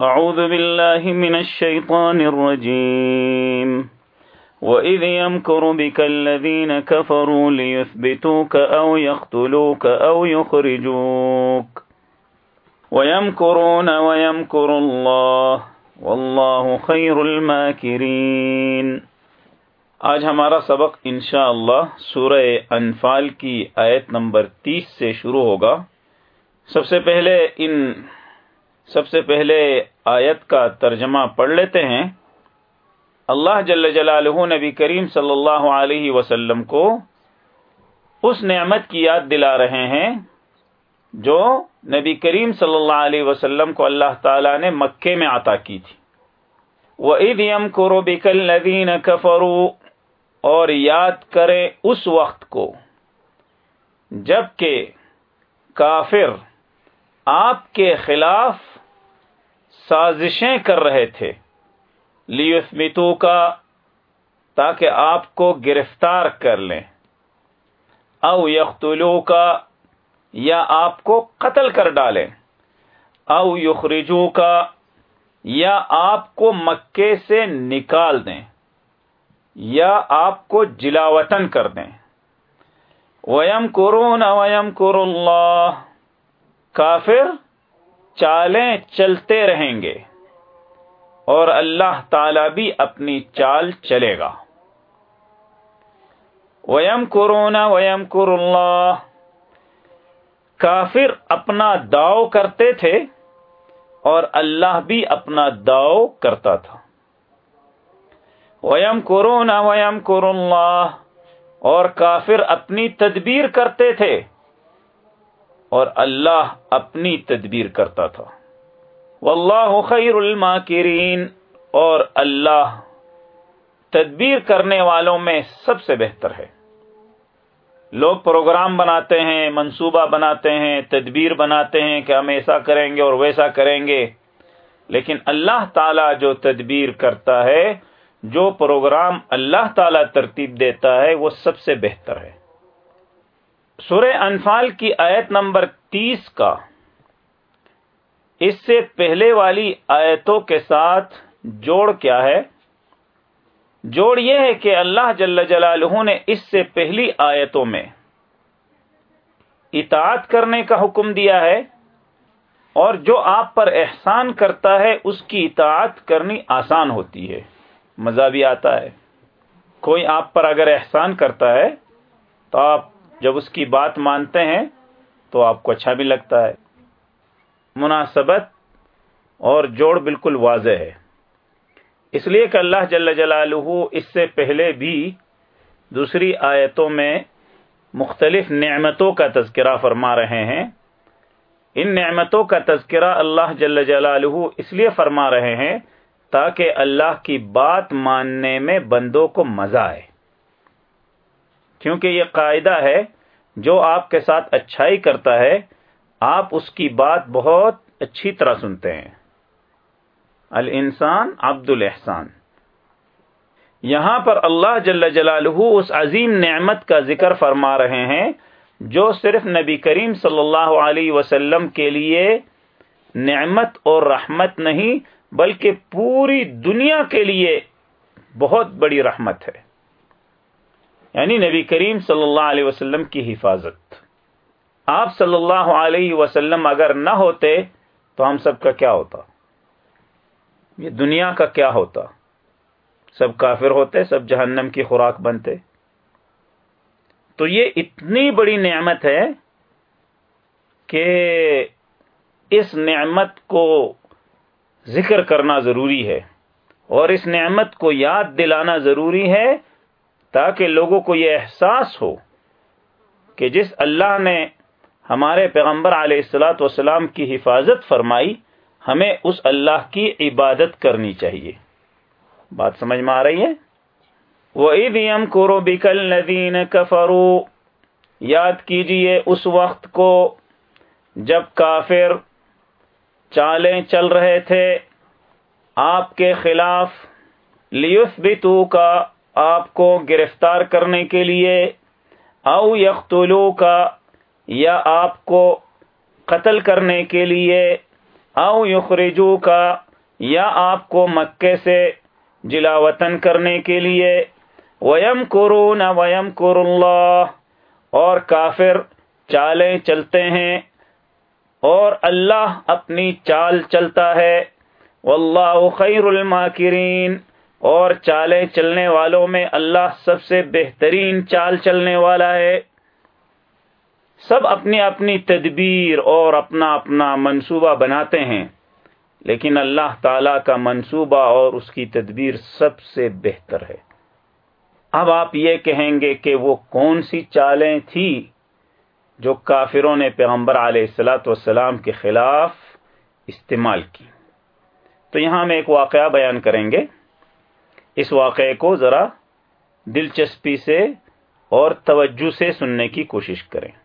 أعوذ بالله من الشيطان الرجيم. وإذ يمكر بك الذين كفروا ليثبتوك أو يقتلوك أو يخرجوك. ويمكرون ويمكر الله. والله خير الماكرين. آج ہمارا سبق انشاءاللہ سورہ انفال کی آیت نمبر تیس سے شروع ہوگا. سب سے پہلے ان سب سے پہلے آیت کا ترجمہ پڑھ لیتے ہیں۔ اللہ جل جلالہ نبی کریم صلی اللہ علیہ وسلم کو اس نعمت کی یاد دلا رہے ہیں جو نبی کریم صلی اللہ علیہ وسلم کو اللہ تعالی نے مکے میں عطا کی تھی۔ وہ عید یم کرو بکل اور یاد کریں اس وقت کو جبکہ کافر آپ کے خلاف سازشیں کر رہے تھے۔ لیسمتو کا تاکہ آپ کو گرفتار کر لیں۔ او یختلو کا یا آپ کو قتل کر ڈالیں۔ او یخرجو کا یا آپ کو مکے سے نکال دیں۔ یا آپ کو جلاوطن کر دیں۔ ویم کرون ویم کر اللہ کافر چالیں چلتے رہیں گے اور اللہ تعالی بھی اپنی چال چلے گا۔ ویم کرونا ویم کر اللہ کافر اپنا داؤ کرتے تھے اور اللہ بھی اپنا داؤ کرتا تھا۔ ویم کرونا ویم کر اللہ اور کافر اپنی تدبیر کرتے تھے۔ اور اللہ اپنی تدبیر کرتا تھا۔ واللہ خیر الماکرین، اور اللہ تدبیر کرنے والوں میں سب سے بہتر ہے۔ لوگ پروگرام بناتے ہیں، منصوبہ بناتے ہیں، تدبیر بناتے ہیں کہ ہم ایسا کریں گے اور ویسا کریں گے۔ لیکن اللہ تعالی جو تدبیر کرتا ہے، جو پروگرام اللہ تعالی ترتیب دیتا ہے، وہ سب سے بہتر ہے۔ سورہ انفال کی آیت نمبر تیس کا اس سے پہلے والی آیتوں کے ساتھ جوڑ کیا ہے۔ جوڑ یہ ہے کہ اللہ جل جلالہ نے اس سے پہلی آیتوں میں اطاعت کرنے کا حکم دیا ہے اور جو آپ پر احسان کرتا ہے اس کی اطاعت کرنی آسان ہوتی ہے، مزہ بھی آتا ہے۔ کوئی آپ پر اگر احسان کرتا ہے تو آپ جب اس کی بات مانتے ہیں تو آپ کو اچھا بھی لگتا ہے۔ مناسبت اور جوڑ بالکل واضح ہے۔ اس لیے کہ اللہ جل جلالہ اس سے پہلے بھی دوسری آیتوں میں مختلف نعمتوں کا تذکرہ فرما رہے ہیں۔ ان نعمتوں کا تذکرہ اللہ جل جلالہ اس لیے فرما رہے ہیں تاکہ اللہ کی بات ماننے میں بندوں کو مزہ آئے۔ کیونکہ یہ قاعدہ ہے، جو آپ کے ساتھ اچھائی کرتا ہے، آپ اس کی بات بہت اچھی طرح سنتے ہیں۔ الانسان عبد الاحسان۔ یہاں پر اللہ جل جلالہ اس عظیم نعمت کا ذکر فرما رہے ہیں، جو صرف نبی کریم صلی اللہ علیہ وسلم کے لیے نعمت اور رحمت نہیں، بلکہ پوری دنیا کے لیے بہت بڑی رحمت ہے۔ یعنی نبی کریم صلی اللہ علیہ وسلم کی حفاظت۔ آپ صلی اللہ علیہ وسلم اگر نہ ہوتے تو ہم سب کا کیا ہوتا؟ یہ دنیا کا کیا ہوتا؟ سب کافر ہوتے، سب جہنم کی خوراک بنتے۔ تو یہ اتنی بڑی نعمت ہے کہ اس نعمت کو ذکر کرنا ضروری ہے اور اس نعمت کو یاد دلانا ضروری ہے تاکہ لوگوں کو یہ احساس ہو کہ جس اللہ نے ہمارے پیغمبر علیہ السلاۃ والسلام کی حفاظت فرمائی، ہمیں اس اللہ کی عبادت کرنی چاہیے۔ بات سمجھ میں آ رہی ہے؟ وہ عید یم کورو بکل ندین کفرو یاد کیجیے اس وقت کو جب کافر چالیں چل رہے تھے، آپ کے خلاف لیس بھی کا آپ کو گرفتار کرنے کے لیے، او یختلو کا یا آپ کو قتل کرنے کے لیے، او یخرجو کا یا آپ کو مکے سے جلا وطن کرنے کے لیے ویم کرو نہ ویم کر اللہ اور کافر چالیں چلتے ہیں، اور اللہ اپنی چال چلتا ہے، واللہ خیر الماکرین۔ اور چالیں چلنے والوں میں اللہ سب سے بہترین چال چلنے والا ہے۔ سب اپنی اپنی تدبیر اور اپنا اپنا منصوبہ بناتے ہیں، لیکن اللہ تعالی کا منصوبہ اور اس کی تدبیر سب سے بہتر ہے۔ اب آپ یہ کہیں گے کہ وہ کون سی چالیں تھی جو کافروں نے پیغمبر علیہ السلاۃ والسلام کے خلاف استعمال کی۔ تو یہاں ہم ایک واقعہ بیان کریں گے۔ اس واقعے کو ذرا دلچسپی سے اور توجہ سے سننے کی کوشش کریں۔